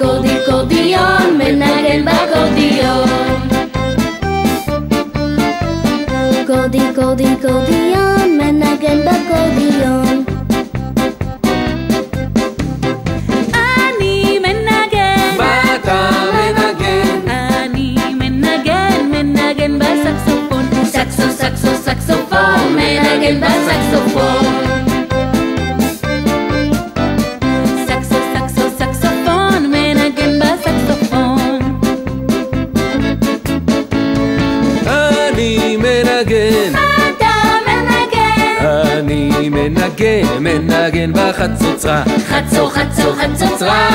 diko diko dion, menaren bako dion. Kodiko diko. מנגן. אתה מנגן. אני מנגן, מנגן בחצוצרה. חצו חצו חצוצרה.